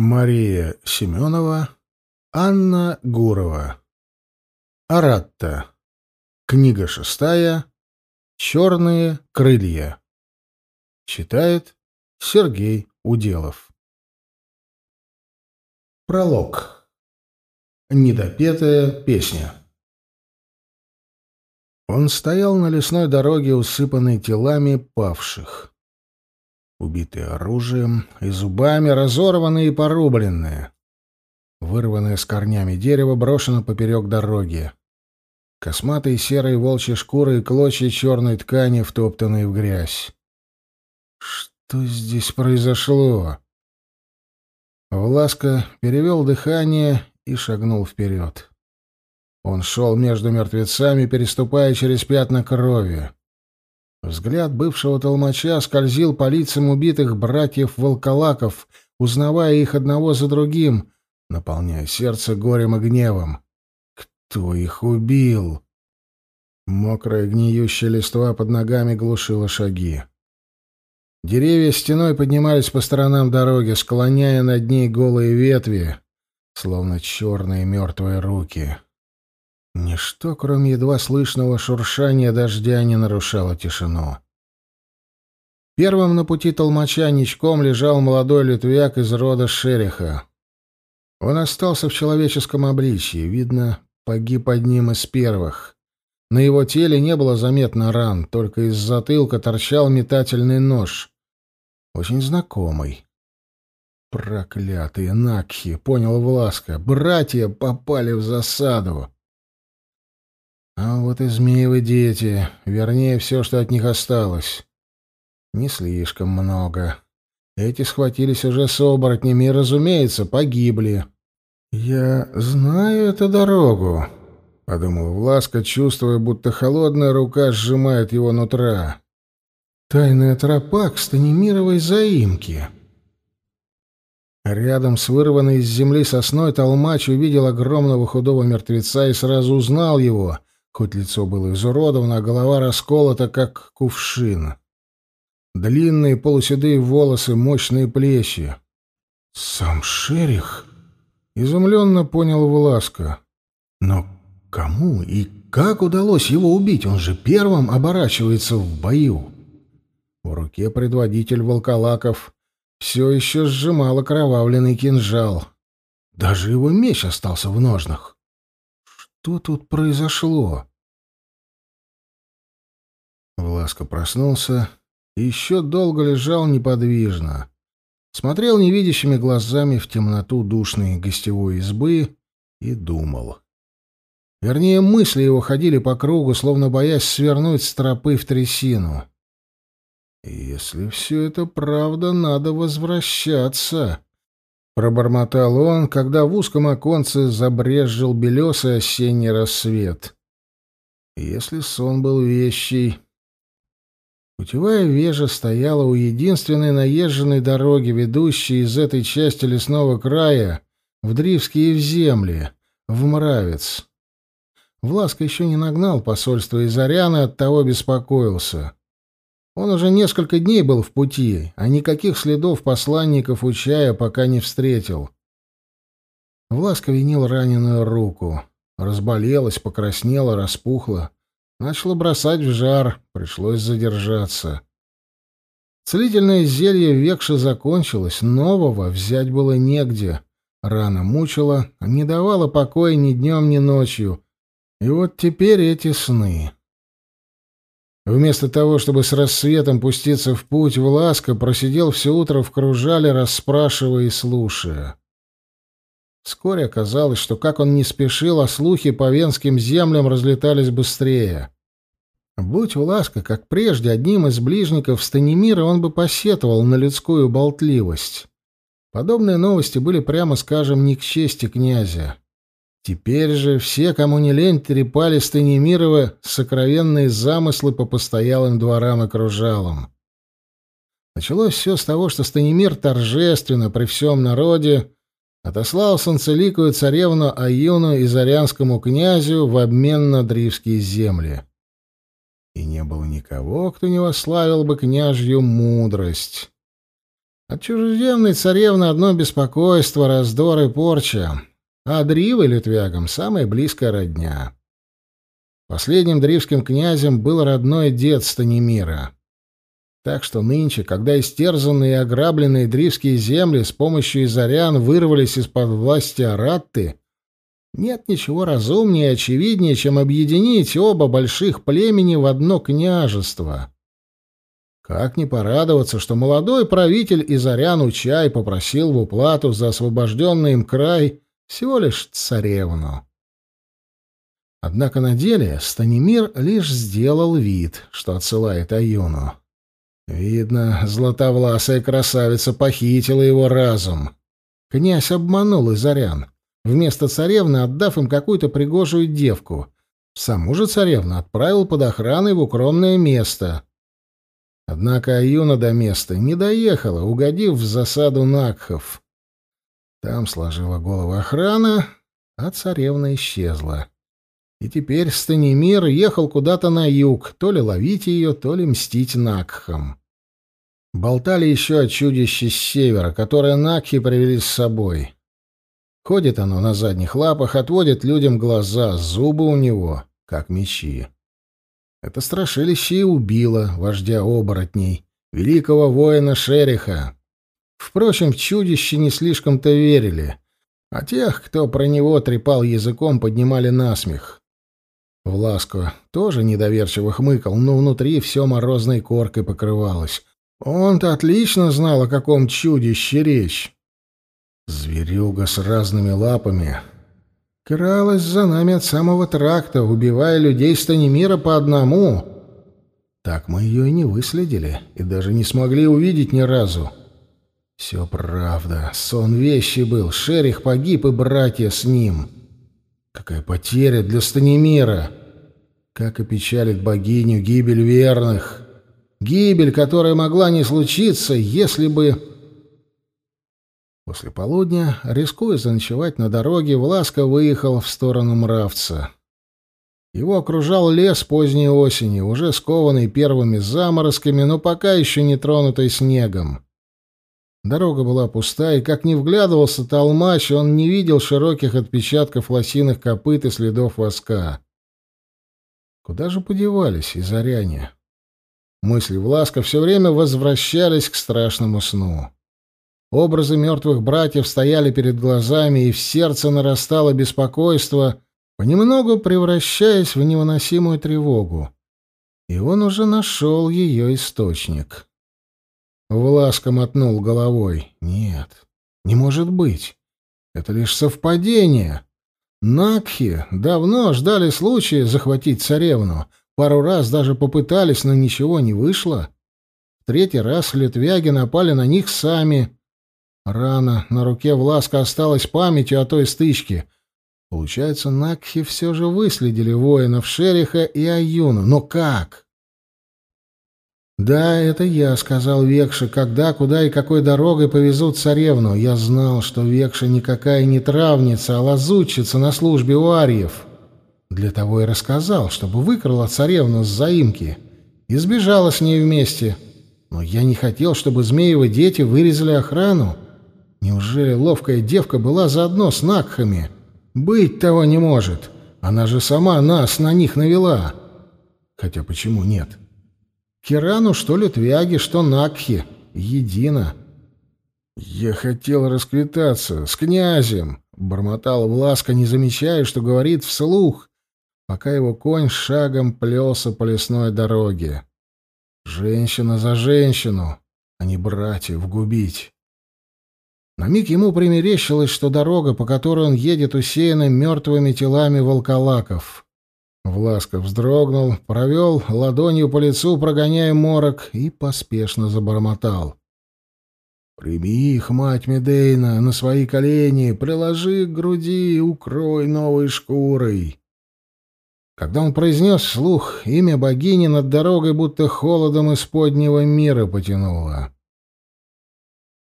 Мария Семенова, Анна Гурова. Аратта. Книга шестая. Черные крылья. Читает Сергей Уделов. Пролог. Недопетая песня. Он стоял на лесной дороге, усыпанной телами павших. Убитые оружием и зубами, разорванные и порубленные. Вырванное с корнями дерево брошено поперек дороги. Косматые серые волчьи шкуры и клочья черной ткани, втоптанные в грязь. Что здесь произошло? Власка перевел дыхание и шагнул вперед. Он шел между мертвецами, переступая через пятна крови. Взгляд бывшего толмача скользил по лицам убитых братьев-волколаков, узнавая их одного за другим, наполняя сердце горем и гневом. Кто их убил? Мокрая гниющая листва под ногами глушила шаги. Деревья стеной поднимались по сторонам дороги, склоняя над ней голые ветви, словно черные мертвые руки. Ничто, кроме едва слышного шуршания дождя, не нарушало тишину. Первым на пути толмача ничком лежал молодой литвяк из рода Шериха. Он остался в человеческом обличье, видно, погиб одним из первых. На его теле не было заметно ран, только из затылка торчал метательный нож. Очень знакомый. «Проклятые Накхи!» — понял Власка. «Братья попали в засаду!» А вот и змеевы дети, вернее, все, что от них осталось. Не слишком много. Эти схватились уже с оборотнями и, разумеется, погибли. «Я знаю эту дорогу», — подумал Власка, чувствуя, будто холодная рука сжимает его нутра. «Тайная тропа к Станимировой заимке». Рядом с вырванной из земли сосной толмач увидел огромного худого мертвеца и сразу узнал его, хоть лицо было изуродовано, а голова расколота, как кувшин. Длинные полуседые волосы, мощные плечи. «Сам Шерих?» — изумленно понял Власка. «Но кому и как удалось его убить? Он же первым оборачивается в бою». В руке предводитель волколаков все еще сжимал окровавленный кинжал. Даже его меч остался в ножнах. Что тут произошло? Власка проснулся и еще долго лежал неподвижно. Смотрел невидящими глазами в темноту душной гостевой избы и думал. Вернее, мысли его ходили по кругу, словно боясь свернуть с тропы в трясину. «Если все это правда, надо возвращаться», — пробормотал он, когда в узком оконце забрезжил белесый осенний рассвет. «Если сон был вещий...» Путевая вежа стояла у единственной наезженной дороги, ведущей из этой части лесного края в Дривские в земли, в Мравец. Власка еще не нагнал посольство из Арианы, оттого беспокоился. Он уже несколько дней был в пути, а никаких следов посланников у чая пока не встретил. Власка винил раненую руку. Разболелась, покраснела, распухла. Начало бросать в жар, пришлось задержаться. Целительное зелье векша закончилось, нового взять было негде. Рана мучила, не давала покоя ни днем, ни ночью. И вот теперь эти сны. Вместо того, чтобы с рассветом пуститься в путь, Власка просидел все утро в кружале, расспрашивая и слушая. Вскоре оказалось, что как он не спешил, а слухи по венским землям разлетались быстрее. Будь Власка, как прежде, одним из ближников Станимира, он бы посетовал на людскую болтливость. Подобные новости были, прямо скажем, не к чести князя. Теперь же все, кому не лень, трепали Станимирова сокровенные замыслы по постоялым дворам и кружалам. Началось все с того, что Станимир торжественно при всем народе отослал санцеликую царевну Аюну и зарянскому князю в обмен на дривские земли. И не было никого, кто не восславил бы княжью мудрость. От чужеземной царевны одно беспокойство, раздор и порча, а Дривы литвягам самая близкая родня. Последним дривским князем был родной дед Станимира. Так что нынче, когда истерзанные и ограбленные дривские земли с помощью изарян вырвались из-под власти Аратты, нет ничего разумнее и очевиднее, чем объединить оба больших племени в одно княжество. Как не порадоваться, что молодой правитель Изарян Учай попросил в уплату за освобожденный им край всего лишь царевну. Однако на деле Станимир лишь сделал вид, что отсылает Аюну. Видно, златовласая красавица похитила его разум. Князь обманул Изарян, вместо царевны отдав им какую-то пригожую девку. Саму же царевну отправил под охраной в укромное место — Однако Аюна до места не доехала, угодив в засаду Накхов. Там сложила голову охрана, а царевна исчезла. И теперь Станимир ехал куда-то на юг, то ли ловить ее, то ли мстить Накхам. Болтали еще о чудище с севера, которое Накхи привели с собой. Ходит оно на задних лапах, отводит людям глаза, зубы у него, как мечи. Это страшилище и убило вождя оборотней, великого воина Шериха. Впрочем, в чудище не слишком-то верили, а тех, кто про него трепал языком, поднимали насмех. Власко тоже недоверчиво хмыкал, но внутри все морозной коркой покрывалось. Он-то отлично знал, о каком чудище речь. Зверюга с разными лапами, кралась за нами от самого тракта, убивая людей Станимира по одному. Так мы ее и не выследили, и даже не смогли увидеть ни разу. Все правда, сон вещи был, Шерих погиб и братья с ним. Какая потеря для Станимира! Как опечалит богиню гибель верных! Гибель, которая могла не случиться, если бы... После полудня, рискуя заночевать на дороге, Власка выехал в сторону Мравца. Его окружал лес поздней осени, уже скованный первыми заморозками, но пока еще не тронутый снегом. Дорога была пуста, и как ни вглядывался толмач, он не видел широких отпечатков лосиных копыт и следов воска. Куда же подевались изоряне? Мысли Власка все время возвращались к страшному сну. Образы мертвых братьев стояли перед глазами, и в сердце нарастало беспокойство, понемногу превращаясь в невыносимую тревогу. И он уже нашел ее источник. Власка мотнул головой. «Нет, не может быть. Это лишь совпадение. Накхи давно ждали случая захватить царевну. Пару раз даже попытались, но ничего не вышло. В третий раз литвяги напали на них сами» Рана на руке Власка осталась памятью о той стычке. Получается, Накхи все же выследили воинов Шериха и Аюну. Но как? «Да, это я», — сказал Векша, — «когда, куда и какой дорогой повезут царевну. Я знал, что Векша никакая не травница, а лазутчица на службе у Арьев. Для того и рассказал, чтобы выкрала царевну с заимки и сбежала с ней вместе. Но я не хотел, чтобы Змеевы дети вырезали охрану. Неужели ловкая девка была заодно с Накхами? Быть того не может. Она же сама нас на них навела. Хотя почему нет? Кирану, что ли, твяги, что Накхи. Едино. «Я хотел расквитаться с князем», — бормотал Власка, не замечая, что говорит вслух, пока его конь шагом плелся по лесной дороге. «Женщина за женщину, а не братьев губить». На миг ему примерещилось, что дорога, по которой он едет, усеяна мертвыми телами волколаков. Власков вздрогнул, провел ладонью по лицу, прогоняя морок, и поспешно забормотал. «Прими их, мать Медейна, на свои колени, приложи к груди, укрой новой шкурой». Когда он произнес вслух имя богини, над дорогой будто холодом из поднего мира потянуло.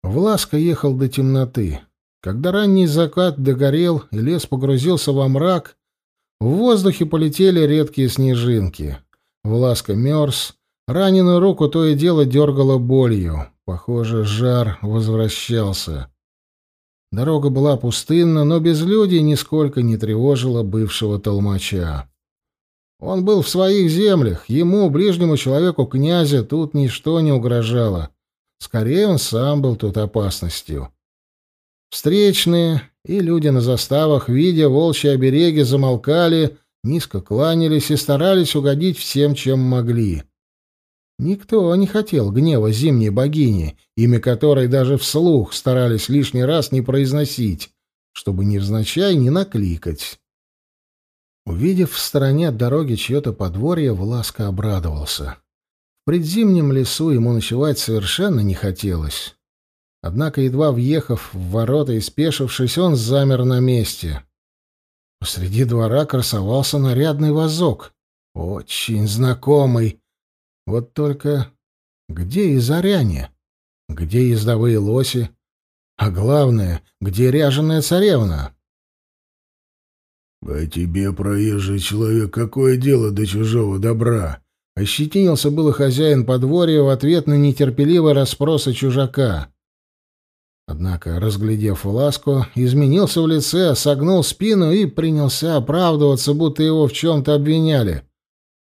Власка ехал до темноты. Когда ранний закат догорел и лес погрузился во мрак, в воздухе полетели редкие снежинки. Власка мерз, Раненую руку то и дело дергало болью. Похоже, жар возвращался. Дорога была пустынна, но без людей нисколько не тревожила бывшего толмача. Он был в своих землях, ему, ближнему человеку князя, тут ничто не угрожало. Скорее, он сам был тут опасностью. Встречные и люди на заставах, видя волчьи обереги, замолкали, низко кланялись и старались угодить всем, чем могли. Никто не хотел гнева зимней богини, имя которой даже вслух старались лишний раз не произносить, чтобы невзначай не накликать. Увидев в стороне от дороги чье-то подворье, Власка обрадовался. В предзимнем лесу ему ночевать совершенно не хотелось. Однако, едва въехав в ворота и спешившись, он замер на месте. Посреди двора красовался нарядный вазок. Очень знакомый. Вот только где изоряне? Где ездовые лоси? А главное, где ряженая царевна? «А тебе, проезжий человек, какое дело до чужого добра?» Ощетинился было хозяин подворья в ответ на нетерпеливые расспросы чужака. Однако, разглядев ласку, изменился в лице, согнул спину и принялся оправдываться, будто его в чем-то обвиняли.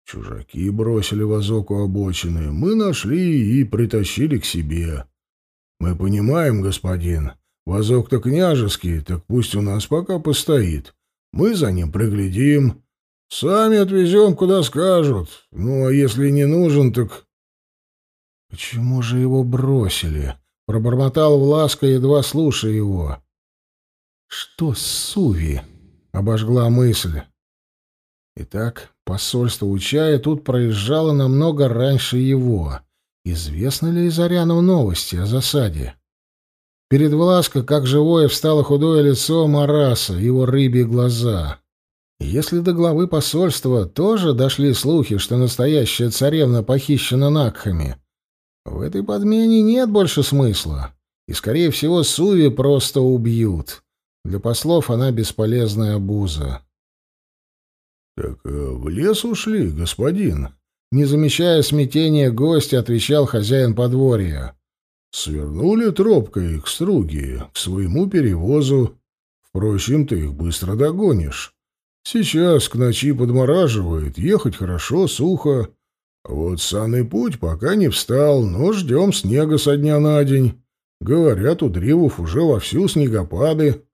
«Чужаки бросили вазок у обочины. Мы нашли и притащили к себе. Мы понимаем, господин, вазок-то княжеский, так пусть у нас пока постоит. Мы за ним приглядим. Сами отвезем, куда скажут. Ну, а если не нужен, так...» «Почему же его бросили?» — пробормотал Власка, едва слушая его. «Что с Суви?» — обожгла мысль. Итак, посольство Учая тут проезжало намного раньше его. Известно ли Изаряну новости о засаде? Перед Власко, как живое, встало худое лицо Мараса, его рыбьи глаза. Если до главы посольства тоже дошли слухи, что настоящая царевна похищена Накхами, в этой подмене нет больше смысла, и, скорее всего, Суви просто убьют. Для послов она бесполезная обуза. — Так э, в лес ушли, господин? Не замечая смятения гостя, отвечал хозяин подворья. Свернули тропкой к струге, к своему перевозу. Впрочем, ты их быстро догонишь. Сейчас к ночи подмораживает, ехать хорошо, сухо. Вот санный путь пока не встал, но ждем снега со дня на день. Говорят, у древов уже вовсю снегопады.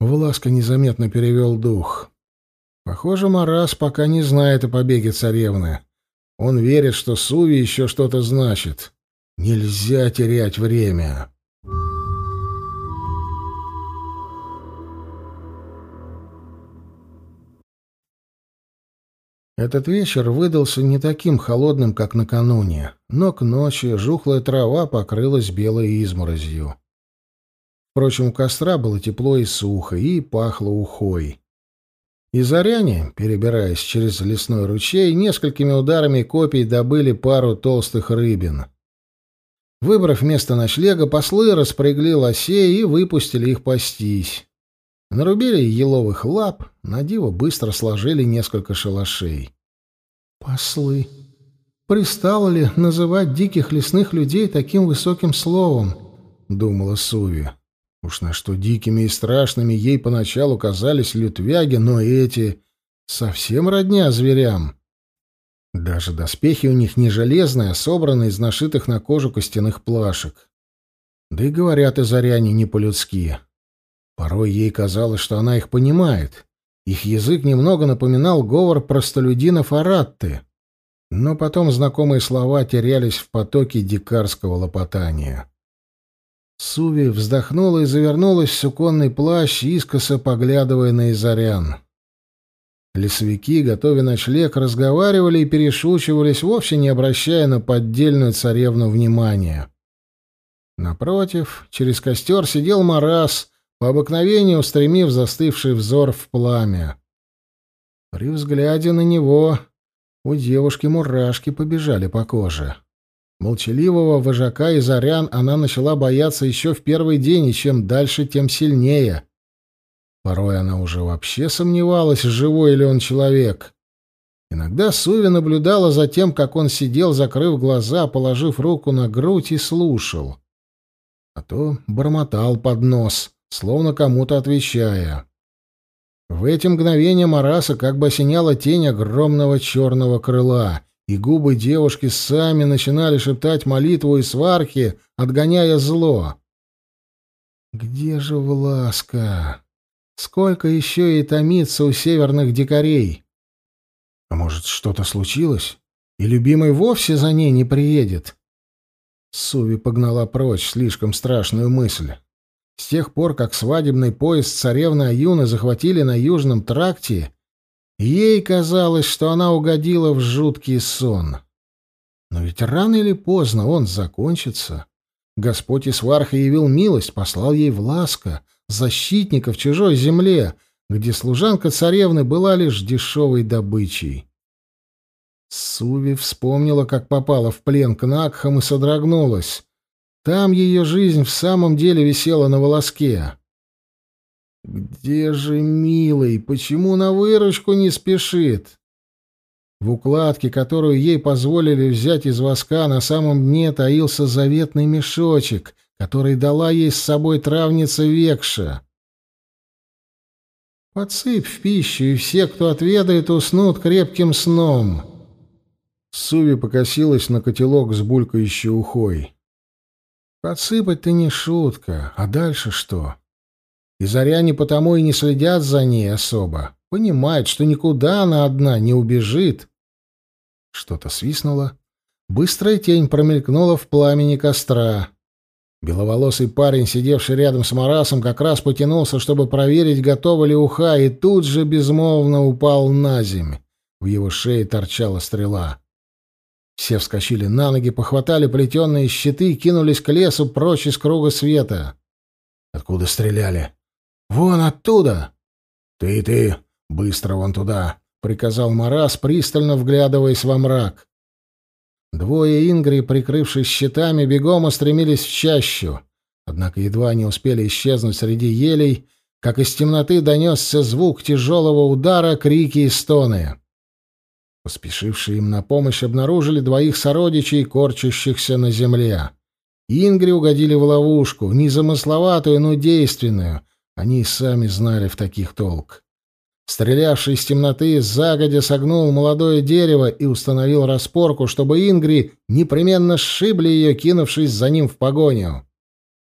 Власка незаметно перевел дух. Похоже, Марас пока не знает о побеге царевны. Он верит, что Суви еще что-то значит. Нельзя терять время. Этот вечер выдался не таким холодным, как накануне, но к ночи жухлая трава покрылась белой изморозью. Впрочем, у костра было тепло и сухо, и пахло ухой. И заряне, перебираясь через лесной ручей, несколькими ударами копий добыли пару толстых рыбин — Выбрав место ночлега, послы распрягли лосей и выпустили их пастись. Нарубили еловых лап, на диво быстро сложили несколько шалашей. «Послы! Пристало ли называть диких лесных людей таким высоким словом?» — думала Суви. Уж на что дикими и страшными ей поначалу казались лютвяги, но эти совсем родня зверям. Даже доспехи у них не железные, а собраны из нашитых на кожу костяных плашек. Да и говорят изоряне не по-людски. Порой ей казалось, что она их понимает. Их язык немного напоминал говор простолюдинов Аратты. Но потом знакомые слова терялись в потоке дикарского лопотания. Суви вздохнула и завернулась в суконный плащ, искоса поглядывая на изорян. Лесовики, готовя ночлег, разговаривали и перешучивались, вовсе не обращая на поддельную царевну внимания. Напротив, через костер сидел Марас, по обыкновению устремив застывший взор в пламя. При взгляде на него у девушки мурашки побежали по коже. Молчаливого вожака и зарян она начала бояться еще в первый день, и чем дальше, тем сильнее. Порой она уже вообще сомневалась, живой ли он человек. Иногда Суви наблюдала за тем, как он сидел, закрыв глаза, положив руку на грудь и слушал. А то бормотал под нос, словно кому-то отвечая. В эти мгновения Мараса как бы осеняла тень огромного черного крыла, и губы девушки сами начинали шептать молитву и свархи, отгоняя зло. «Где же Власка? Сколько еще ей томиться у северных дикарей? А может, что-то случилось? И любимый вовсе за ней не приедет?» Суви погнала прочь слишком страшную мысль. С тех пор, как свадебный поезд царевны Аюны захватили на Южном тракте, ей казалось, что она угодила в жуткий сон. Но ведь рано или поздно он закончится. Господь Исварха явил милость, послал ей власка, защитника в чужой земле, где служанка царевны была лишь дешевой добычей. Суви вспомнила, как попала в плен к Накхам и содрогнулась. Там ее жизнь в самом деле висела на волоске. Где же милый? Почему на выручку не спешит? В укладке, которую ей позволили взять из воска, на самом дне таился заветный мешочек, который дала ей с собой травница Векша. Подсыпь в пищу, и все, кто отведает, уснут крепким сном. Суви покосилась на котелок с булькающей ухой. Подсыпать-то не шутка, а дальше что? И заряне потому и не следят за ней особо. Понимают, что никуда она одна не убежит. Что-то свистнуло. Быстрая тень промелькнула в пламени костра. Беловолосый парень, сидевший рядом с Марасом, как раз потянулся, чтобы проверить, готова ли уха, и тут же безмолвно упал на земь. В его шее торчала стрела. Все вскочили на ноги, похватали плетеные щиты и кинулись к лесу прочь из круга света. Откуда стреляли? Вон оттуда. Ты, ты, быстро вон туда, приказал Марас, пристально вглядываясь во мрак. Двое ингри, прикрывшись щитами, бегом устремились в чащу. Однако едва они успели исчезнуть среди елей, как из темноты донесся звук тяжелого удара, крики и стоны. Поспешившие им на помощь обнаружили двоих сородичей, корчащихся на земле. Ингри угодили в ловушку, незамысловатую, но действенную. Они и сами знали в таких толк. Стрелявший из темноты загодя согнул молодое дерево и установил распорку, чтобы Ингри непременно сшибли ее, кинувшись за ним в погоню.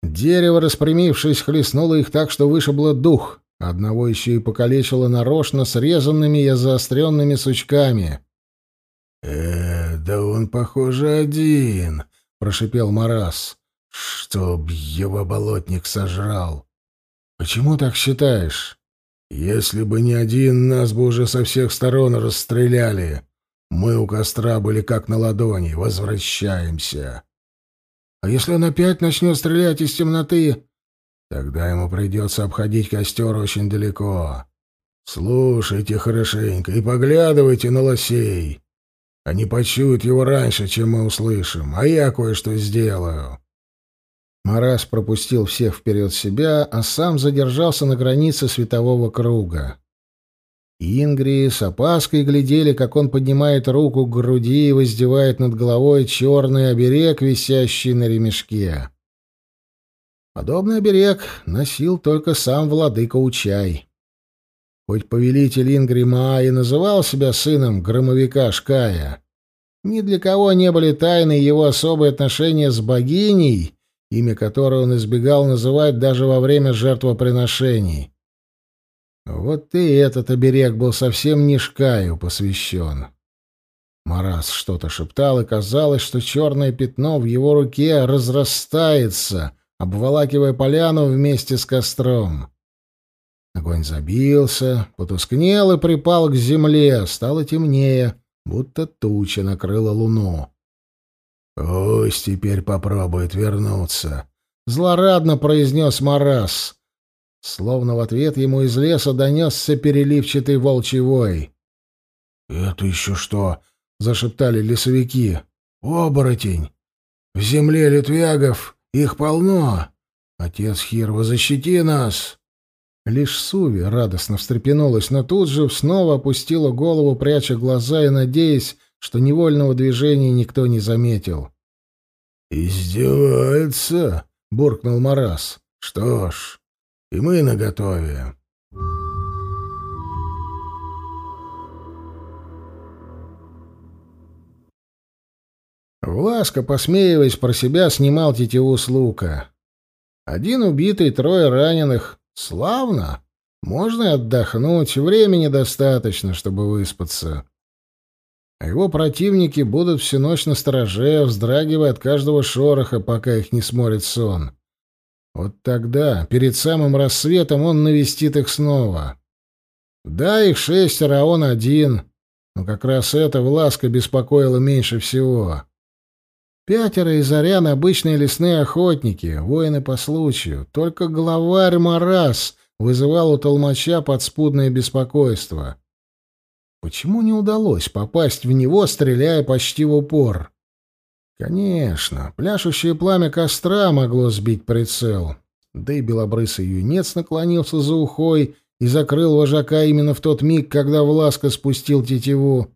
Дерево, распрямившись, хлестнуло их так, что вышибло дух. Одного еще и покалечило нарочно срезанными и заостренными сучками. «Э, да он, похоже, один», — прошипел Марас. «Чтоб его болотник сожрал». «Почему так считаешь?» «Если бы не один, нас бы уже со всех сторон расстреляли. Мы у костра были как на ладони. Возвращаемся». «А если он опять начнет стрелять из темноты?» Тогда ему придется обходить костер очень далеко. Слушайте хорошенько и поглядывайте на лосей. Они почуют его раньше, чем мы услышим, а я кое-что сделаю». Марас пропустил всех вперед себя, а сам задержался на границе светового круга. Ингри с опаской глядели, как он поднимает руку к груди и воздевает над головой черный оберег, висящий на ремешке. Подобный оберег носил только сам владыка Учай. Хоть повелитель Ингрима и называл себя сыном громовика Шкая, ни для кого не были тайны его особые отношения с богиней, имя которой он избегал называть даже во время жертвоприношений. Вот и этот оберег был совсем не Шкаю посвящен. Марас что-то шептал, и казалось, что черное пятно в его руке разрастается — обволакивая поляну вместе с костром. Огонь забился, потускнел и припал к земле, стало темнее, будто туча накрыла луну. «Пусть теперь попробует вернуться», — злорадно произнес Марас. Словно в ответ ему из леса донесся переливчатый волчий вой. «Это еще что?» — зашептали лесовики. «Оборотень! В земле литвягов их полно. Отец Хирва, защити нас. Лишь Суви радостно встрепенулась, но тут же снова опустила голову, пряча глаза и надеясь, что невольного движения никто не заметил. «Издевается?» — буркнул Марас. «Что ж, и мы наготове». Власка, посмеиваясь про себя, снимал тетиву с лука. Один убитый, трое раненых. Славно. Можно отдохнуть, времени достаточно, чтобы выспаться. А его противники будут всю ночь на стороже, вздрагивая от каждого шороха, пока их не сморит сон. Вот тогда, перед самым рассветом, он навестит их снова. Да, их шестеро, а он один. Но как раз это Власка беспокоило меньше всего. Пятеро из Арян — обычные лесные охотники, воины по случаю. Только главарь Марас вызывал у толмача подспудное беспокойство. Почему не удалось попасть в него, стреляя почти в упор? Конечно, пляшущее пламя костра могло сбить прицел. Да и белобрысый юнец наклонился за ухой и закрыл вожака именно в тот миг, когда Власка спустил тетиву.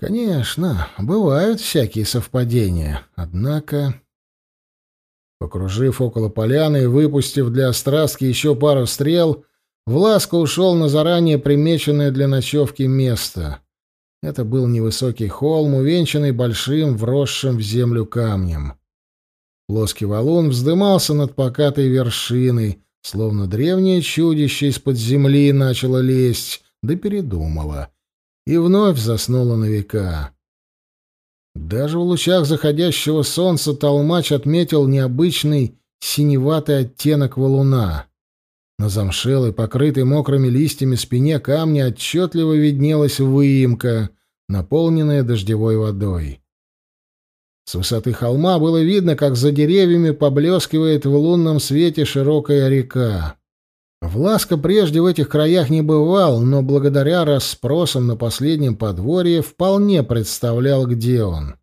Конечно, бывают всякие совпадения, однако... Покружив около поляны и выпустив для острастки еще пару стрел, Власко ушел на заранее примеченное для ночевки место. Это был невысокий холм, увенчанный большим, вросшим в землю камнем. Плоский валун вздымался над покатой вершиной, словно древнее чудище из-под земли начало лезть, да передумало — и вновь заснула на века. Даже в лучах заходящего солнца толмач отметил необычный синеватый оттенок валуна. На замшелой, покрытой мокрыми листьями спине камня отчетливо виднелась выемка, наполненная дождевой водой. С высоты холма было видно, как за деревьями поблескивает в лунном свете широкая река. Власка прежде в этих краях не бывал, но благодаря расспросам на последнем подворье вполне представлял, где он.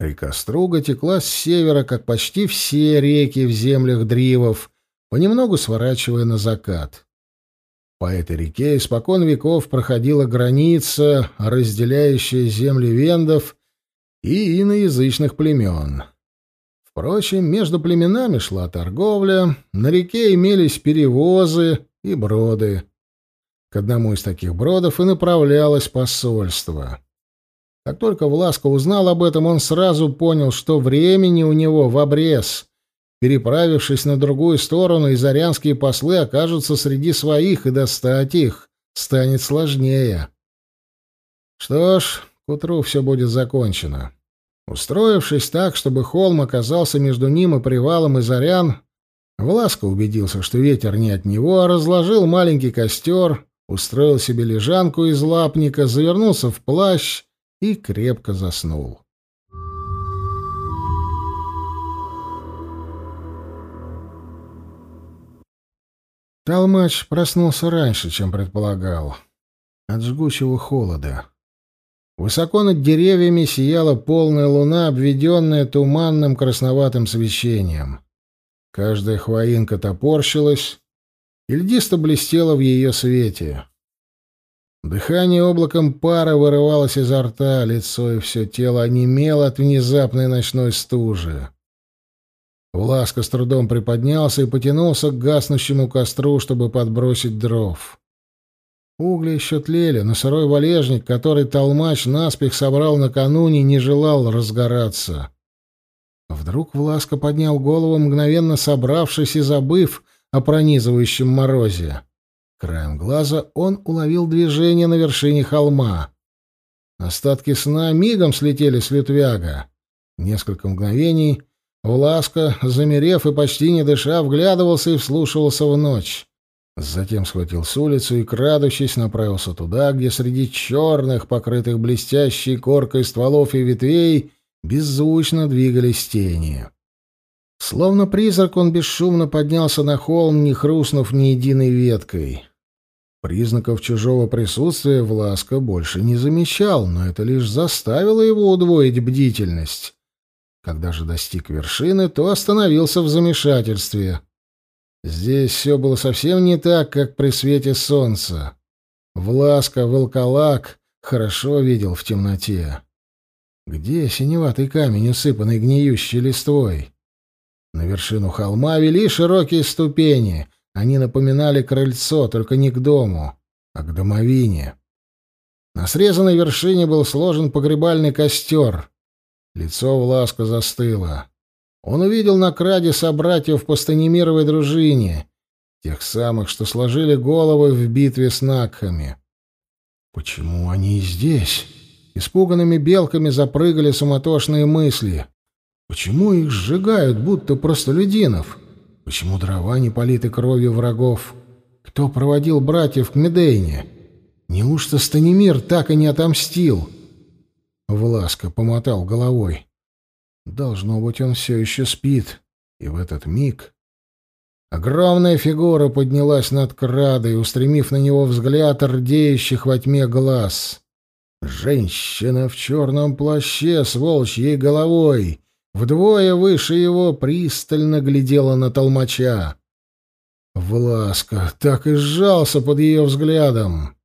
Река Струга текла с севера, как почти все реки в землях Дривов, понемногу сворачивая на закат. По этой реке испокон веков проходила граница, разделяющая земли вендов и иноязычных племен. Впрочем, между племенами шла торговля, на реке имелись перевозы и броды. К одному из таких бродов и направлялось посольство. Как только Власко узнал об этом, он сразу понял, что времени у него в обрез. Переправившись на другую сторону, изорянские послы окажутся среди своих, и достать их станет сложнее. Что ж, к утру все будет закончено. Устроившись так, чтобы холм оказался между ним и привалом из Орян, Власко убедился, что ветер не от него, а разложил маленький костер, устроил себе лежанку из лапника, завернулся в плащ и крепко заснул. Талмач проснулся раньше, чем предполагал. От жгучего холода. Высоко над деревьями сияла полная луна, обведенная туманным красноватым свечением. Каждая хвоинка топорщилась, и льдисто блестела в ее свете. Дыхание облаком пара вырывалось изо рта, лицо и все тело онемело от внезапной ночной стужи. Власка с трудом приподнялся и потянулся к гаснущему костру, чтобы подбросить дров. Угли еще тлели, но сырой валежник, который толмач наспех собрал накануне, не желал разгораться. Вдруг Власка поднял голову, мгновенно собравшись и забыв о пронизывающем морозе. Краем глаза он уловил движение на вершине холма. Остатки сна мигом слетели с лютвяга. Несколько мгновений Власка, замерев и почти не дыша, вглядывался и вслушивался в ночь. Затем схватил с улицы и, крадучись, направился туда, где среди черных, покрытых блестящей коркой стволов и ветвей, беззвучно двигались тени. Словно призрак он бесшумно поднялся на холм, не хрустнув ни единой веткой. Признаков чужого присутствия Власка больше не замечал, но это лишь заставило его удвоить бдительность. Когда же достиг вершины, то остановился в замешательстве — Здесь все было совсем не так, как при свете солнца. Власка, волколак хорошо видел в темноте. Где синеватый камень, усыпанный гниющей листвой? На вершину холма вели широкие ступени. Они напоминали крыльцо, только не к дому, а к домовине. На срезанной вершине был сложен погребальный костер. Лицо Власка застыло. Он увидел на краде собратьев по Станимировой дружине, тех самых, что сложили головы в битве с Накхами. Почему они здесь? Испуганными белками запрыгали суматошные мысли. Почему их сжигают, будто простолюдинов? Почему дрова не политы кровью врагов? Кто проводил братьев к Медейне? Неужто Станимир так и не отомстил? Власка помотал головой. Должно быть, он все еще спит. И в этот миг... Огромная фигура поднялась над крадой, устремив на него взгляд рдеющих во тьме глаз. Женщина в черном плаще с волчьей головой, вдвое выше его, пристально глядела на толмача. Власка так и сжался под ее взглядом.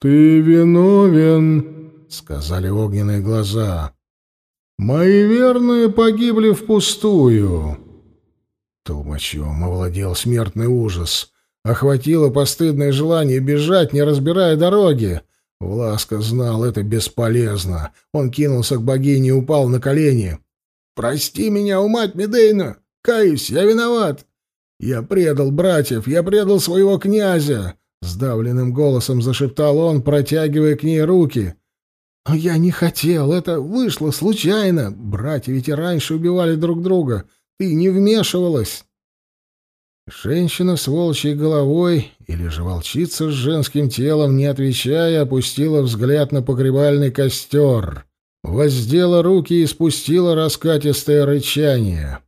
«Ты виновен», — сказали огненные глаза. «Мои верные погибли впустую». Толмачом овладел смертный ужас. Охватило постыдное желание бежать, не разбирая дороги. Власка знал, это бесполезно. Он кинулся к богине и упал на колени. «Прости меня, умать Медейна! Каюсь, я виноват! Я предал братьев, я предал своего князя!» Сдавленным голосом зашептал он, протягивая к ней руки. «Но я не хотел, это вышло случайно. Братья ведь и раньше убивали друг друга. Ты не вмешивалась». Женщина с волчьей головой или же волчица с женским телом, не отвечая, опустила взгляд на погребальный костер, воздела руки и спустила раскатистое рычание.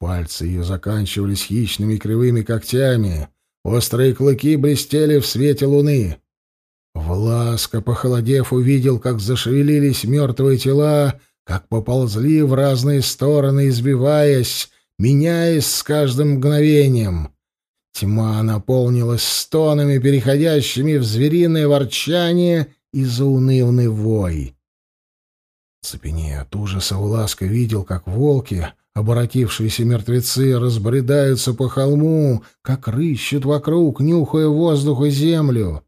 Пальцы ее заканчивались хищными кривыми когтями, острые клыки блестели в свете луны. Власка, похолодев, увидел, как зашевелились мертвые тела, как поползли в разные стороны, избиваясь, меняясь с каждым мгновением. Тьма наполнилась стонами, переходящими в звериное ворчание и заунывный вой. Цепенея от ужаса, Власка видел, как волки, оборотившиеся мертвецы, разбредаются по холму, как рыщут вокруг, нюхая воздух и землю.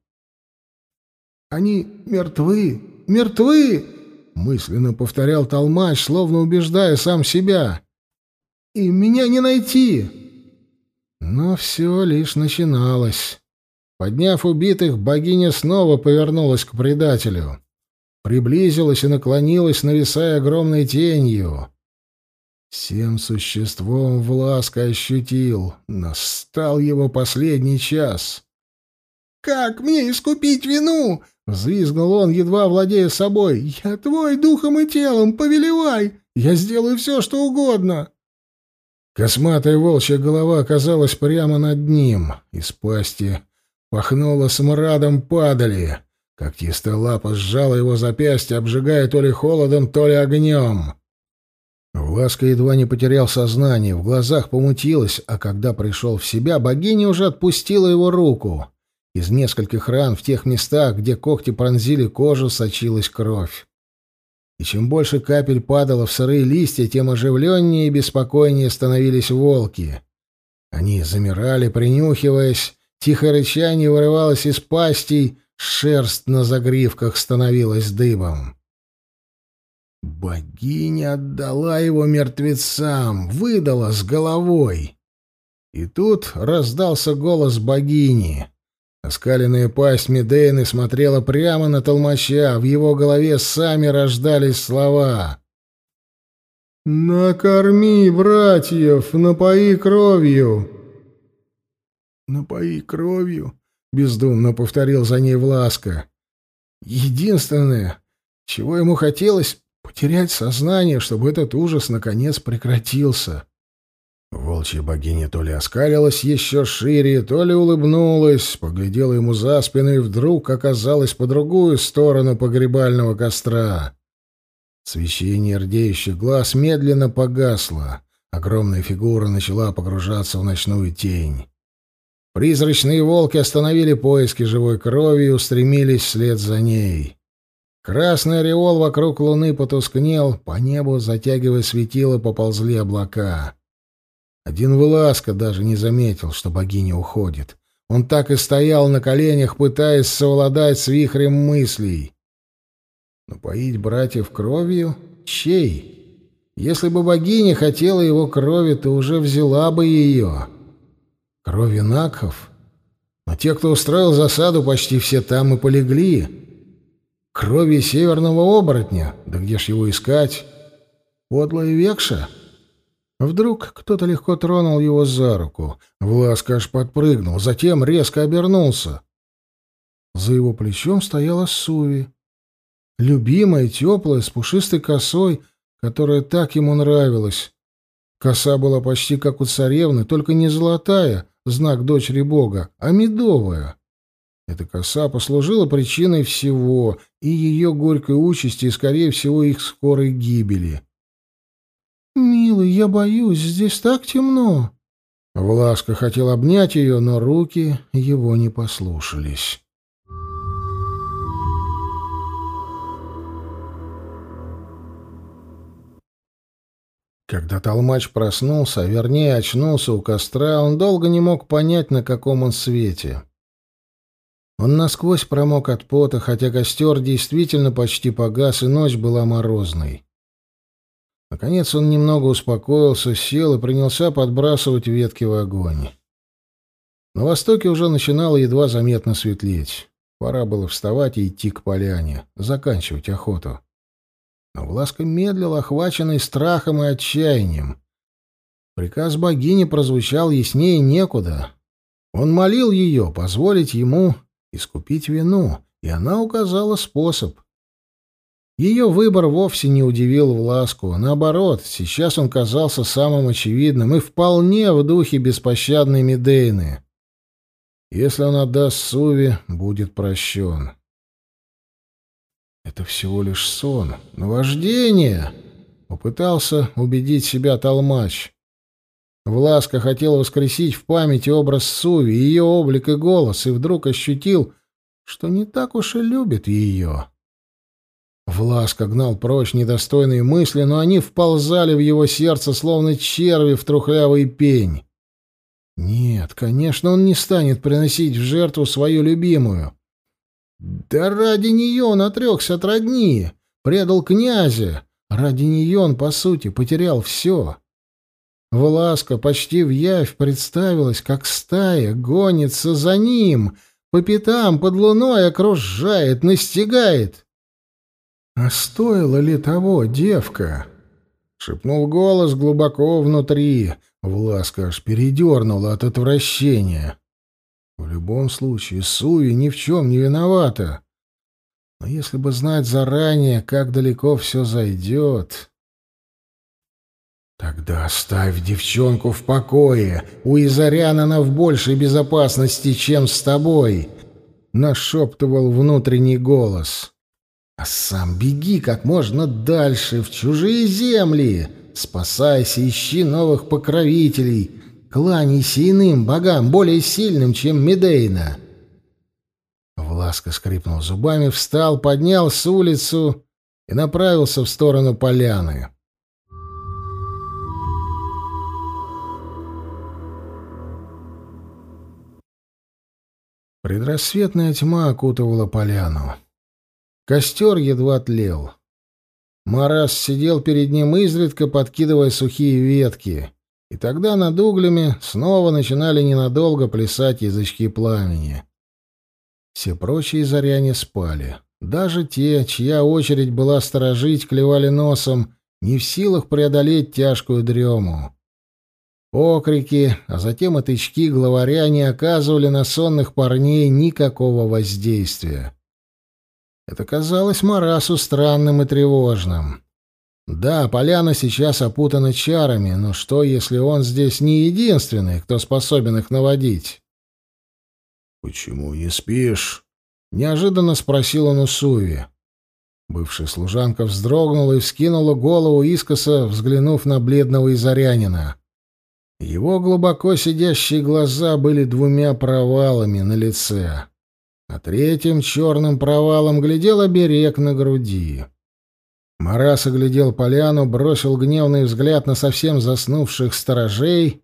«Они мертвы! Мертвы!» — мысленно повторял Толмач, словно убеждая сам себя. И меня не найти. Но все лишь начиналось. Подняв убитых, богиня снова повернулась к предателю. Приблизилась и наклонилась, нависая огромной тенью. Всем существом Власка ощутил. Настал его последний час. «Как мне искупить вину?» — взвизгнул он, едва владея собой. «Я твой духом и телом, повелевай! Я сделаю все, что угодно!» Косматая волчья голова оказалась прямо над ним. Из пасти пахнуло смрадом падали. Когтистая лапа сжала его запястье, обжигая то ли холодом, то ли огнем. Власка едва не потерял сознание, в глазах помутилось, а когда пришел в себя, богиня уже отпустила его руку. Из нескольких ран в тех местах, где когти пронзили кожу, сочилась кровь и чем больше капель падало в сырые листья, тем оживленнее и беспокойнее становились волки. Они замирали, принюхиваясь, тихое рычание вырывалось из пастей, шерсть на загривках становилась дыбом. Богиня отдала его мертвецам, выдала с головой. И тут раздался голос богини. Оскаленная пасть Медейны смотрела прямо на толмача, в его голове сами рождались слова. «Накорми братьев, напои кровью!» «Напои кровью?» — бездумно повторил за ней Власка. «Единственное, чего ему хотелось, потерять сознание, чтобы этот ужас наконец прекратился». Волчья богиня то ли оскалилась еще шире, то ли улыбнулась, поглядела ему за спину и вдруг оказалась по другую сторону погребального костра. Свечение рдеющих глаз медленно погасло. Огромная фигура начала погружаться в ночную тень. Призрачные волки остановили поиски живой крови и устремились вслед за ней. Красный ореол вокруг луны потускнел, по небу, затягивая светило, поползли облака. Один Власка даже не заметил, что богиня уходит. Он так и стоял на коленях, пытаясь совладать с вихрем мыслей. Но поить братьев кровью? Чей? Если бы богиня хотела его крови, то уже взяла бы ее. Крови Накхов? Но те, кто устроил засаду, почти все там и полегли. Крови северного оборотня? Да где ж его искать? Подлая векша? — Вдруг кто-то легко тронул его за руку. Власка аж подпрыгнул, затем резко обернулся. За его плечом стояла Суви. Любимая, теплая, с пушистой косой, которая так ему нравилась. Коса была почти как у царевны, только не золотая, знак дочери бога, а медовая. Эта коса послужила причиной всего, и ее горькой участи, и, скорее всего, их скорой гибели. «Милый, я боюсь, здесь так темно». Власка хотел обнять ее, но руки его не послушались. Когда Толмач проснулся, а вернее очнулся у костра, он долго не мог понять, на каком он свете. Он насквозь промок от пота, хотя костер действительно почти погас, и ночь была морозной. Наконец он немного успокоился, сел и принялся подбрасывать ветки в огонь. На востоке уже начинало едва заметно светлеть. Пора было вставать и идти к поляне, заканчивать охоту. Но Власка медлил, охваченный страхом и отчаянием. Приказ богини прозвучал яснее некуда. Он молил ее позволить ему искупить вину, и она указала способ — ее выбор вовсе не удивил Власку. Наоборот, сейчас он казался самым очевидным и вполне в духе беспощадной Медейны. Если он отдаст Суви, будет прощен. Это всего лишь сон, наваждение. Попытался убедить себя Толмач. Власка хотел воскресить в памяти образ Суви, ее облик и голос, и вдруг ощутил, что не так уж и любит ее. Власка гнал прочь недостойные мысли, но они вползали в его сердце, словно черви в трухлявый пень. Нет, конечно, он не станет приносить в жертву свою любимую. Да ради нее он отрекся от родни, предал князя. Ради нее он, по сути, потерял все. Власка почти в явь представилась, как стая гонится за ним, по пятам под луной окружает, настигает. «А стоило ли того, девка?» — шепнул голос глубоко внутри. Власка аж передернула от отвращения. В любом случае, Суи ни в чем не виновата. Но если бы знать заранее, как далеко все зайдет... «Тогда оставь девчонку в покое. У Изарян она в большей безопасности, чем с тобой», — нашептывал внутренний голос. А сам беги как можно дальше, в чужие земли. Спасайся, ищи новых покровителей. Кланяйся иным богам, более сильным, чем Медейна. Власка скрипнул зубами, встал, поднял с улицу и направился в сторону поляны. Предрассветная тьма окутывала поляну. Костер едва тлел. Марас сидел перед ним изредка, подкидывая сухие ветки, и тогда над углями снова начинали ненадолго плясать язычки пламени. Все прочие заряне спали. Даже те, чья очередь была сторожить, клевали носом, не в силах преодолеть тяжкую дрему. Окрики, а затем и тычки главаря не оказывали на сонных парней никакого воздействия. Это казалось Марасу странным и тревожным. Да, поляна сейчас опутана чарами, но что, если он здесь не единственный, кто способен их наводить? «Почему не спишь?» — неожиданно спросил он у Суви. Бывшая служанка вздрогнула и вскинула голову искоса, взглянув на бледного изорянина. Его глубоко сидящие глаза были двумя провалами на лице, а третьим черным провалом глядел оберег на груди. Марас оглядел поляну, бросил гневный взгляд на совсем заснувших сторожей,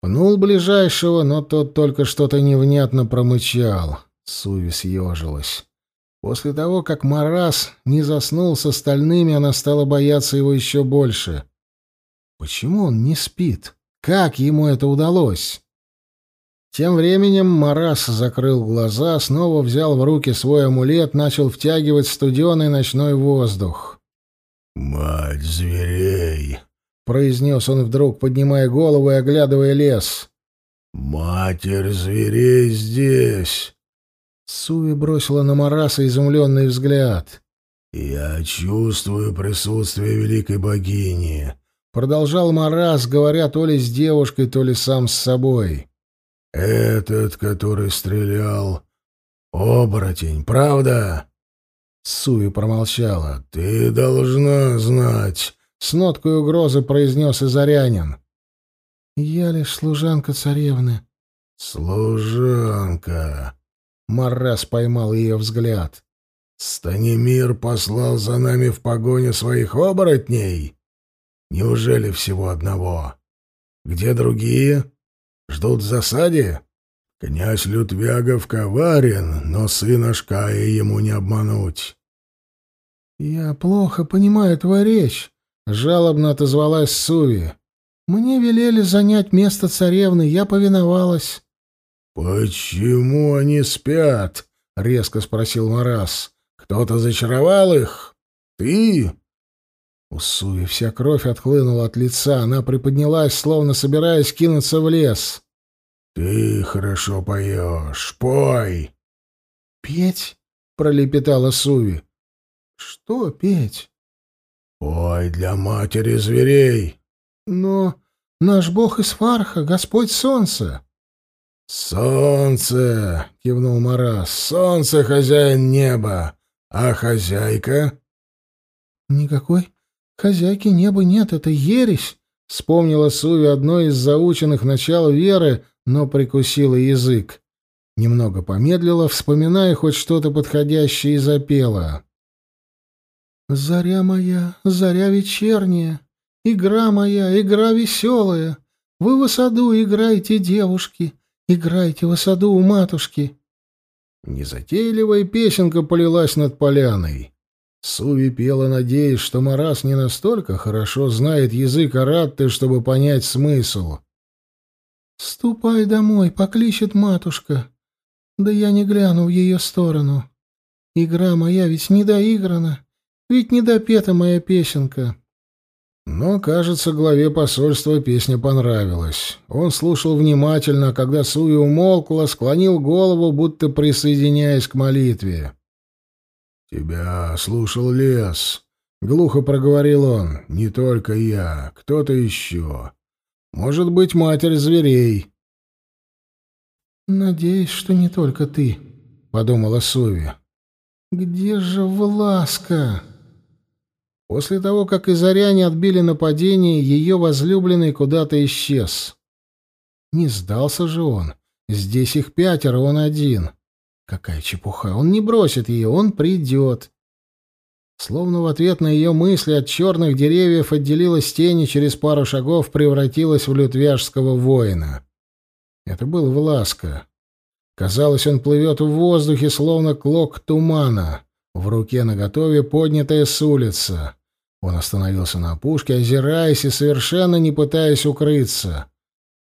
пнул ближайшего, но тот только что-то невнятно промычал. Суви съежилась. После того, как Марас не заснул с остальными, она стала бояться его еще больше. Почему он не спит? Как ему это удалось? Тем временем Марас закрыл глаза, снова взял в руки свой амулет, начал втягивать студеный ночной воздух. «Мать зверей!» — произнес он вдруг, поднимая голову и оглядывая лес. «Матерь зверей здесь!» Суви бросила на Мараса изумленный взгляд. «Я чувствую присутствие великой богини», — продолжал Марас, говоря то ли с девушкой, то ли сам с собой. «Этот, который стрелял, оборотень, правда?» Суи промолчала. «Ты должна знать», — с ноткой угрозы произнес Изарянин. «Я лишь служанка царевны». «Служанка», Маррас поймал ее взгляд. «Станимир послал за нами в погоню своих оборотней? Неужели всего одного? Где другие? Ждут в засаде? Князь Лютвягов коварен, но сына Шкая ему не обмануть». «Я плохо понимаю твою речь», — жалобно отозвалась Суви. «Мне велели занять место царевны, я повиновалась». «Почему они спят?» — резко спросил Марас. «Кто-то зачаровал их? Ты?» У Суи вся кровь отхлынула от лица, она приподнялась, словно собираясь кинуться в лес. «Ты хорошо поешь, пой!» «Петь?» — пролепетала Суви. «Что петь?» «Пой для матери зверей!» «Но наш бог из Фарха, Господь Солнца!» «Солнце!» — кивнул Марас. «Солнце — хозяин неба, а хозяйка?» «Никакой хозяйки неба нет, это ересь!» — вспомнила Суви одно из заученных начал веры, но прикусила язык. Немного помедлила, вспоминая хоть что-то подходящее, и запела. «Заря моя, заря вечерняя, игра моя, игра веселая, вы в саду играйте, девушки, Играйте в саду у матушки. Незатейливая песенка полилась над поляной. Суви пела, надеясь, что Марас не настолько хорошо знает язык Аратты, чтобы понять смысл. «Ступай домой, покличет матушка. Да я не гляну в ее сторону. Игра моя ведь не доиграна, ведь не допета моя песенка. Но, кажется, главе посольства песня понравилась. Он слушал внимательно, а когда Суи умолкла, склонил голову, будто присоединяясь к молитве. «Тебя слушал лес», — глухо проговорил он. «Не только я, кто-то еще. Может быть, матерь зверей». «Надеюсь, что не только ты», — подумала Суви. «Где же Власка?» После того, как изоряне отбили нападение, ее возлюбленный куда-то исчез. Не сдался же он. Здесь их пятеро, он один. Какая чепуха. Он не бросит ее, он придет. Словно в ответ на ее мысли от черных деревьев отделилась тень и через пару шагов превратилась в лютвяжского воина. Это был Власка. Казалось, он плывет в воздухе, словно клок тумана. В руке наготове поднятая с улицы. Он остановился на опушке, озираясь и совершенно не пытаясь укрыться.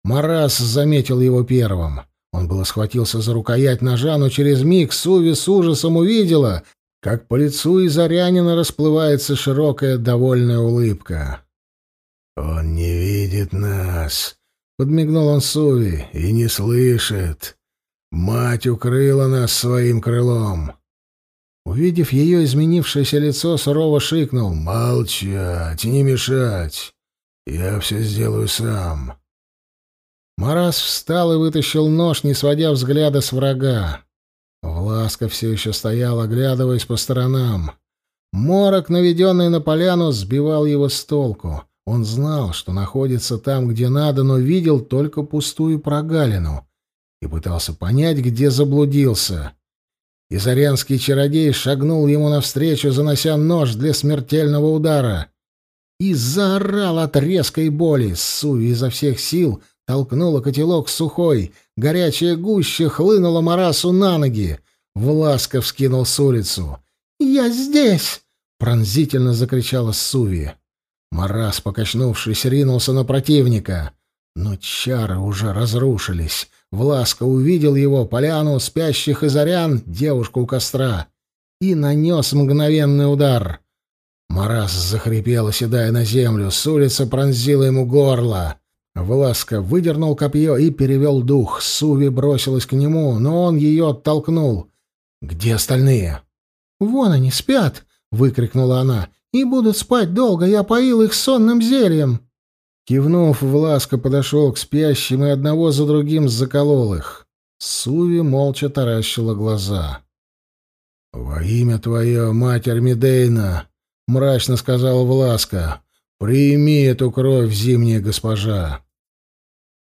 Марас заметил его первым. Он было схватился за рукоять ножа, но через миг Суви с ужасом увидела, как по лицу Изарянина расплывается широкая довольная улыбка. «Он не видит нас», — подмигнул он Суви, — «и не слышит. Мать укрыла нас своим крылом. Увидев ее изменившееся лицо, сурово шикнул. «Молчать, не мешать. Я все сделаю сам». Марас встал и вытащил нож, не сводя взгляда с врага. Власка все еще стоял, оглядываясь по сторонам. Морок, наведенный на поляну, сбивал его с толку. Он знал, что находится там, где надо, но видел только пустую прогалину и пытался понять, где заблудился. Изарянский чародей шагнул ему навстречу, занося нож для смертельного удара. И заорал от резкой боли. Суви изо всех сил толкнула котелок сухой. Горячая гуща хлынула Марасу на ноги. Власка вскинул с улицу. «Я здесь!» — пронзительно закричала Суви. Марас, покачнувшись, ринулся на противника. Но чары уже разрушились. Власка увидел его, поляну, спящих изорян, девушку у костра, и нанес мгновенный удар. Марас захрипел, оседая на землю, с улицы пронзила ему горло. Власка выдернул копье и перевел дух. Суви бросилась к нему, но он ее оттолкнул. «Где остальные?» «Вон они, спят!» — выкрикнула она. «И будут спать долго, я поил их сонным зельем!» Кивнув, Власка подошел к спящим и одного за другим заколол их. Суви молча таращила глаза. «Во имя твое, матерь Медейна!» — мрачно сказал Власка. «Прими эту кровь, зимняя госпожа!»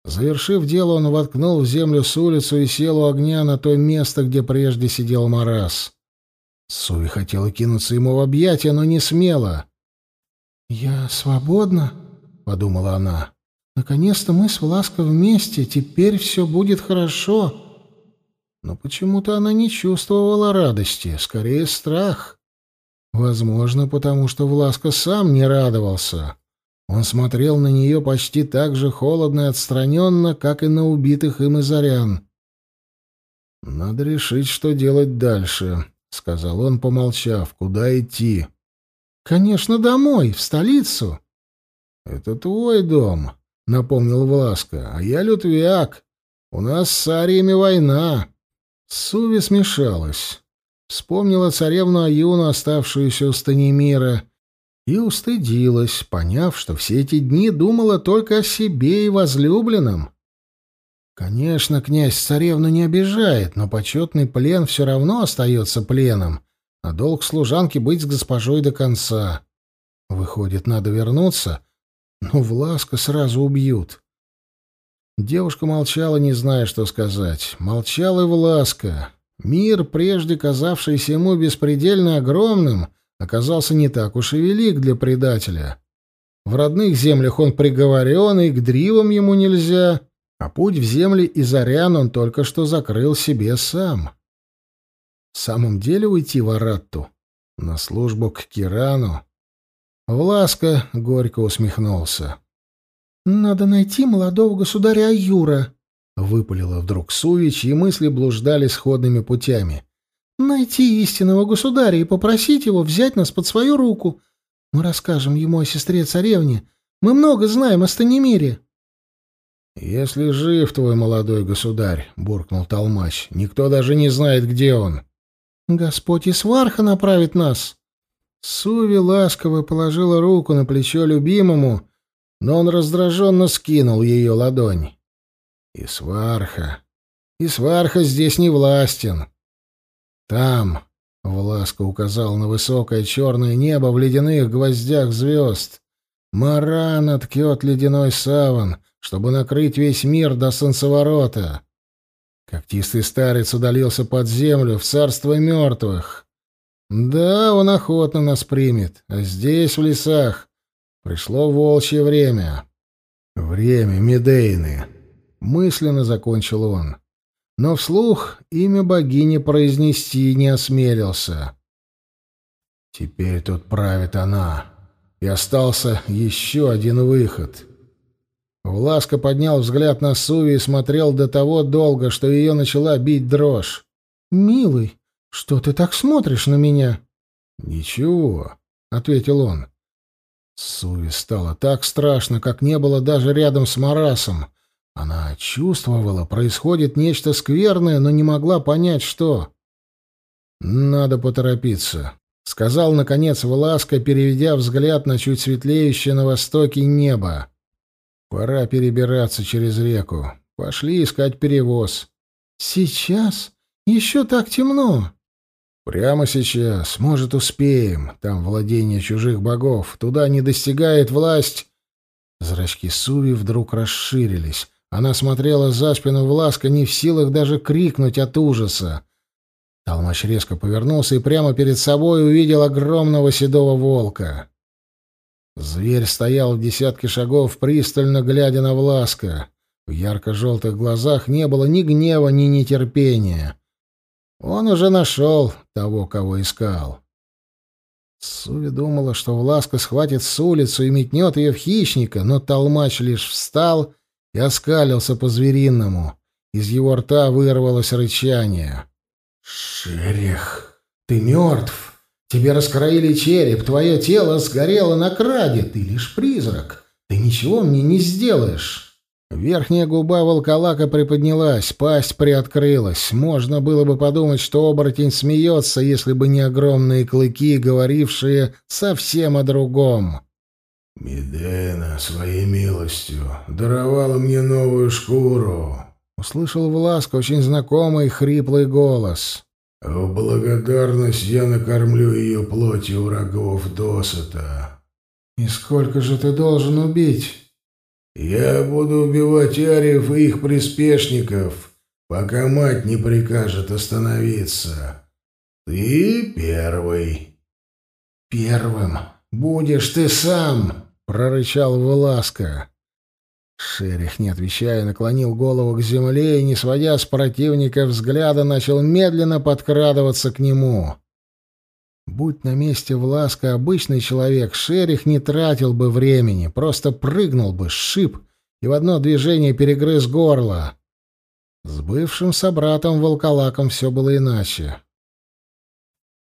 Завершив дело, он воткнул в землю с улицу и сел у огня на то место, где прежде сидел Марас. Суви хотела кинуться ему в объятия, но не смела. «Я свободна?» подумала она. Наконец-то мы с Влаской вместе, теперь все будет хорошо. Но почему-то она не чувствовала радости, скорее страх. Возможно, потому что Власка сам не радовался. Он смотрел на нее почти так же холодно и отстраненно, как и на убитых им изорян. «Надо решить, что делать дальше», — сказал он, помолчав. «Куда идти?» «Конечно, домой, в столицу. «Это твой дом», — напомнил Власка, — «а я Лютвяк. У нас с ариями война». Суви смешалась. Вспомнила царевну Аюну, оставшуюся у Станимира, и устыдилась, поняв, что все эти дни думала только о себе и возлюбленном. Конечно, князь царевну не обижает, но почетный плен все равно остается пленом, а долг служанки быть с госпожой до конца. Выходит, надо вернуться, ну, Власка сразу убьют. Девушка молчала, не зная, что сказать. Молчал и Власка. Мир, прежде казавшийся ему беспредельно огромным, оказался не так уж и велик для предателя. В родных землях он приговорен, и к дривам ему нельзя, а путь в земли Изарян он только что закрыл себе сам. В самом деле уйти в Аратту? На службу к Кирану? Власка горько усмехнулся. «Надо найти молодого государя Аюра», — выпалила вдруг Сувич, и мысли блуждали сходными путями. «Найти истинного государя и попросить его взять нас под свою руку. Мы расскажем ему о сестре-царевне. Мы много знаем о Станимире». «Если жив твой молодой государь», — буркнул Толмач, — «никто даже не знает, где он». «Господь и сварха направит нас», Суви ласково положила руку на плечо любимому, но он раздраженно скинул ее ладонь. И сварха. И сварха здесь не властен. Там, — Власка указал на высокое черное небо в ледяных гвоздях звезд, — Маран откет ледяной саван, чтобы накрыть весь мир до солнцеворота. Когтистый старец удалился под землю в царство мертвых. Да, он охотно нас примет, а здесь, в лесах, пришло волчье время. Время Медейны. Мысленно закончил он. Но вслух имя богини произнести не осмелился. Теперь тут правит она. И остался еще один выход. Власка поднял взгляд на Суви и смотрел до того долго, что ее начала бить дрожь. «Милый, «Что ты так смотришь на меня?» «Ничего», — ответил он. Суви стало так страшно, как не было даже рядом с Марасом. Она чувствовала, происходит нечто скверное, но не могла понять, что. «Надо поторопиться», — сказал, наконец, Власка, переведя взгляд на чуть светлеющее на востоке небо. «Пора перебираться через реку. Пошли искать перевоз». «Сейчас? Еще так темно». Прямо сейчас. Может, успеем. Там владение чужих богов. Туда не достигает власть. Зрачки Суви вдруг расширились. Она смотрела за спину Власка, не в силах даже крикнуть от ужаса. Толмач резко повернулся и прямо перед собой увидел огромного седого волка. Зверь стоял в десятке шагов, пристально глядя на Власка. В ярко-желтых глазах не было ни гнева, ни нетерпения. Он уже нашел того, кого искал. Суви думала, что Власка схватит с улицу и метнет ее в хищника, но толмач лишь встал и оскалился по-звериному. Из его рта вырвалось рычание. «Шерих, ты мертв. Тебе раскроили череп, твое тело сгорело на краде. Ты лишь призрак. Ты ничего мне не сделаешь». Верхняя губа волколака приподнялась, пасть приоткрылась. Можно было бы подумать, что оборотень смеется, если бы не огромные клыки, говорившие совсем о другом. «Медена своей милостью даровала мне новую шкуру», — услышал Власко очень знакомый хриплый голос. «В благодарность я накормлю ее плотью врагов досыта». «И сколько же ты должен убить?» «Я буду убивать ариев и их приспешников, пока мать не прикажет остановиться. Ты первый». «Первым будешь ты сам!» Прорычал Власка. Шерих, не отвечая, наклонил голову к земле и, не сводя с противника взгляда, начал медленно подкрадываться к нему. Будь на месте Власка обычный человек, Шерих не тратил бы времени, просто прыгнул бы, сшиб и в одно движение перегрыз горло. С бывшим собратом Волколаком все было иначе.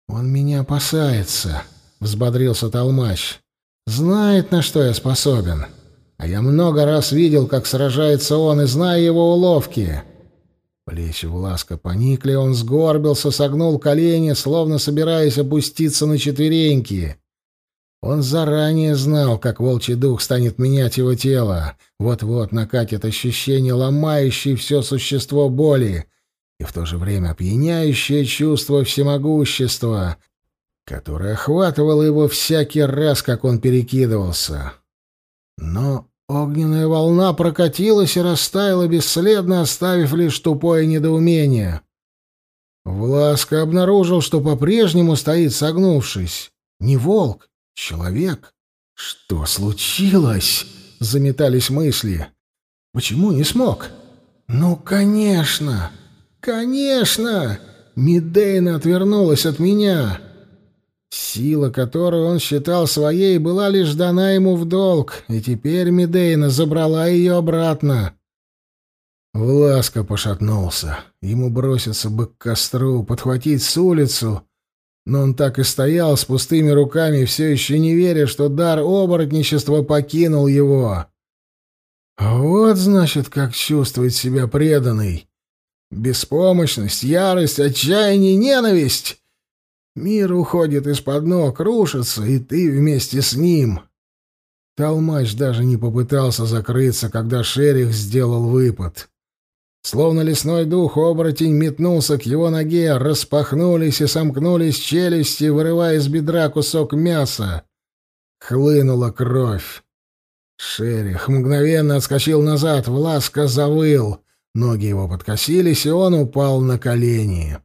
«Он меня опасается», — взбодрился Толмач. Знает, на что я способен. А я много раз видел, как сражается он, и знаю его уловки. Плечи Власка поникли, он сгорбился, согнул колени, словно собираясь опуститься на четвереньки. Он заранее знал, как волчий дух станет менять его тело. Вот-вот накатит ощущение, ломающее все существо боли, и в то же время опьяняющее чувство всемогущества, которая охватывала его всякий раз, как он перекидывался. Но огненная волна прокатилась и растаяла бесследно, оставив лишь тупое недоумение. Власка обнаружил, что по-прежнему стоит согнувшись. Не волк, человек. Что случилось? Заметались мысли. Почему не смог? Ну, конечно, конечно! Медейна отвернулась от меня. Сила, которую он считал своей, была лишь дана ему в долг, и теперь Медейна забрала ее обратно. Власка пошатнулся. Ему броситься бы к костру, подхватить с улицу, но он так и стоял с пустыми руками, все еще не веря, что дар оборотничества покинул его. Вот, значит, как чувствует себя преданный. Беспомощность, ярость, отчаяние, ненависть. Мир уходит из-под ног, рушится, и ты вместе с ним. Толмач даже не попытался закрыться, когда Шерих сделал выпад. Словно лесной дух, оборотень метнулся к его ноге, распахнулись и сомкнулись челюсти, вырывая из бедра кусок мяса. Хлынула кровь. Шерих мгновенно отскочил назад, Власка завыл. Ноги его подкосились, и он упал на колени.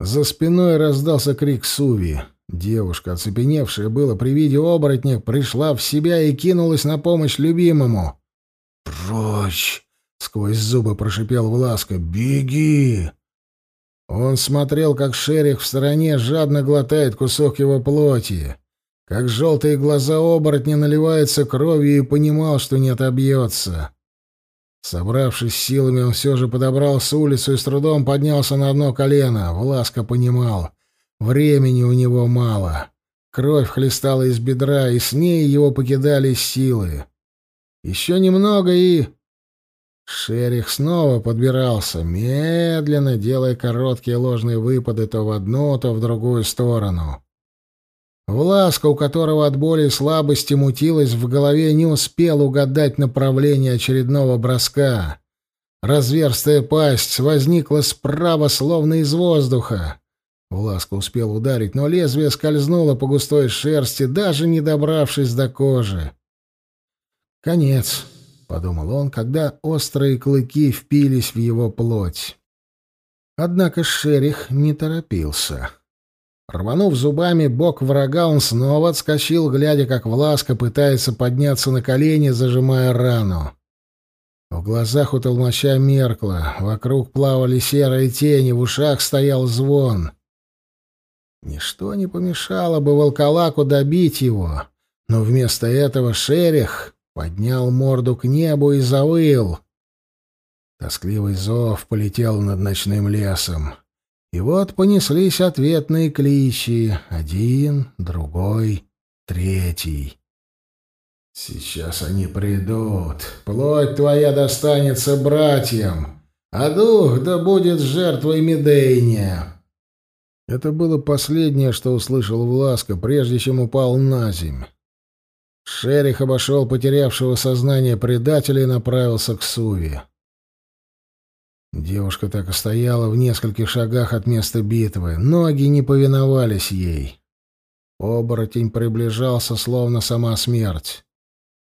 За спиной раздался крик Суви. Девушка, оцепеневшая было при виде оборотня, пришла в себя и кинулась на помощь любимому. «Прочь!» — сквозь зубы прошипел Власка. «Беги!» Он смотрел, как шерих в стороне жадно глотает кусок его плоти, как желтые глаза оборотня наливаются кровью и понимал, что не отобьется. Собравшись силами, он все же подобрал с улицы и с трудом поднялся на одно колено. Власка понимал. Времени у него мало. Кровь хлестала из бедра, и с ней его покидали силы. Еще немного и... Шерих снова подбирался, медленно делая короткие ложные выпады то в одну, то в другую сторону. Власка, у которого от боли и слабости мутилась в голове, не успел угадать направление очередного броска. Разверстая пасть возникла справа, словно из воздуха. Власка успел ударить, но лезвие скользнуло по густой шерсти, даже не добравшись до кожи. «Конец», — подумал он, когда острые клыки впились в его плоть. Однако Шерих не торопился. Рванув зубами бок врага, он снова отскочил, глядя, как Власка пытается подняться на колени, зажимая рану. В глазах у толмача меркло, вокруг плавали серые тени, в ушах стоял звон. Ничто не помешало бы волколаку добить его, но вместо этого Шерих поднял морду к небу и завыл. Тоскливый зов полетел над ночным лесом. И вот понеслись ответные кличи. Один, другой, третий. «Сейчас они придут. Плоть твоя достанется братьям, а дух да будет жертвой Медейня». Это было последнее, что услышал Власка, прежде чем упал на земь. Шерих обошел потерявшего сознание предателя и направился к Суве. Девушка так и стояла в нескольких шагах от места битвы. Ноги не повиновались ей. Оборотень приближался, словно сама смерть.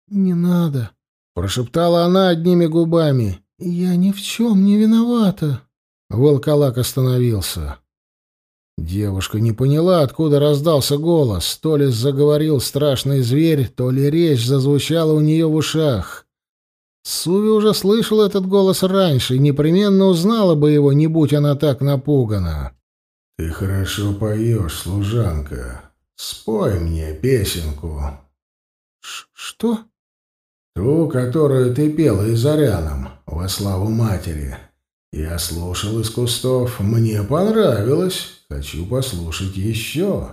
«Не надо», — прошептала она одними губами. «Я ни в чем не виновата». Волколак остановился. Девушка не поняла, откуда раздался голос. То ли заговорил страшный зверь, то ли речь зазвучала у нее в ушах. Суви уже слышал этот голос раньше и непременно узнала бы его, не будь она так напугана. «Ты хорошо поешь, служанка. Спой мне песенку». Ш «Что?» «Ту, которую ты пела Изаряном, во славу матери. Я слушал из кустов, мне понравилось, хочу послушать еще».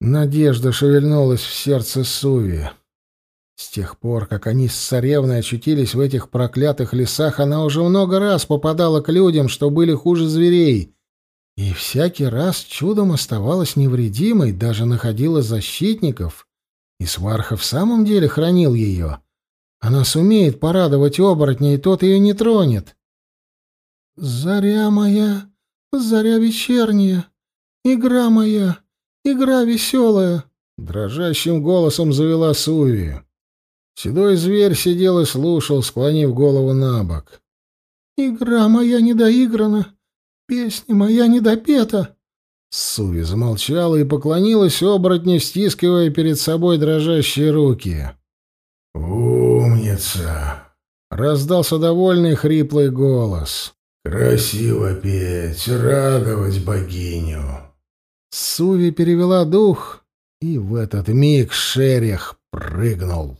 Надежда шевельнулась в сердце Суви. С тех пор, как они с царевной очутились в этих проклятых лесах, она уже много раз попадала к людям, что были хуже зверей, и всякий раз чудом оставалась невредимой, даже находила защитников, и Сварха в самом деле хранил ее. Она сумеет порадовать оборотня, и тот ее не тронет. «Заря моя, заря вечерняя, игра моя, игра веселая», — дрожащим голосом завела Суви. Седой зверь сидел и слушал, склонив голову на бок. «Игра моя недоиграна, песня моя недопета». Суви замолчала и поклонилась оборотню, стискивая перед собой дрожащие руки. «Умница!» — раздался довольный хриплый голос. «Красиво петь, радовать богиню!» Суви перевела дух, и в этот миг Шерих прыгнул.